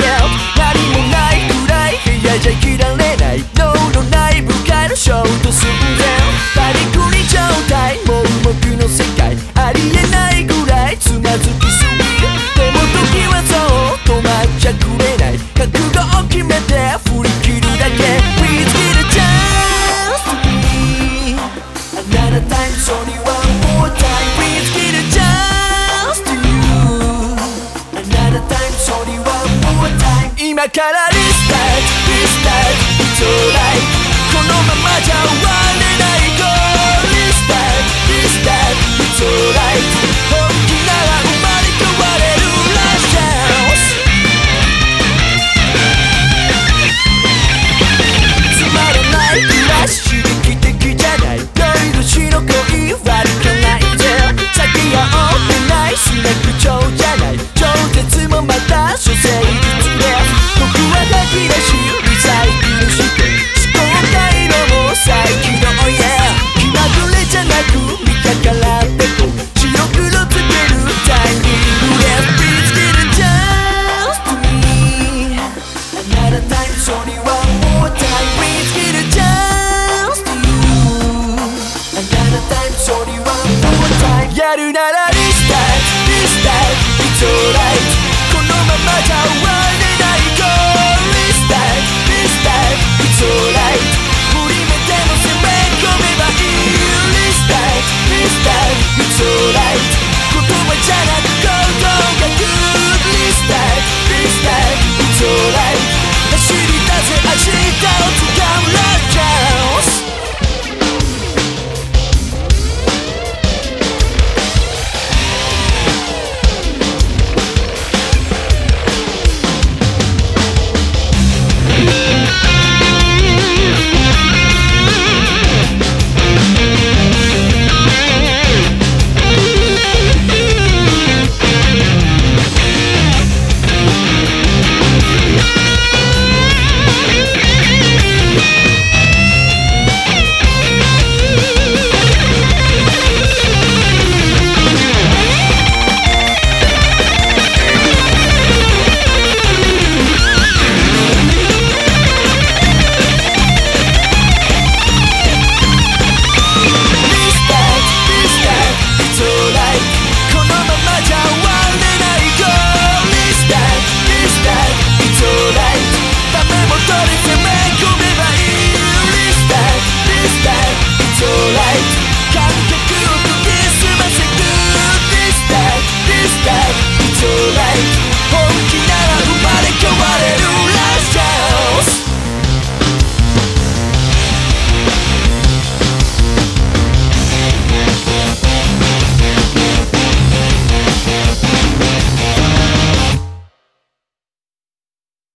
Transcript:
yelled, not だから respect, respect, やるならリスタイルリスタイル It's このままじゃ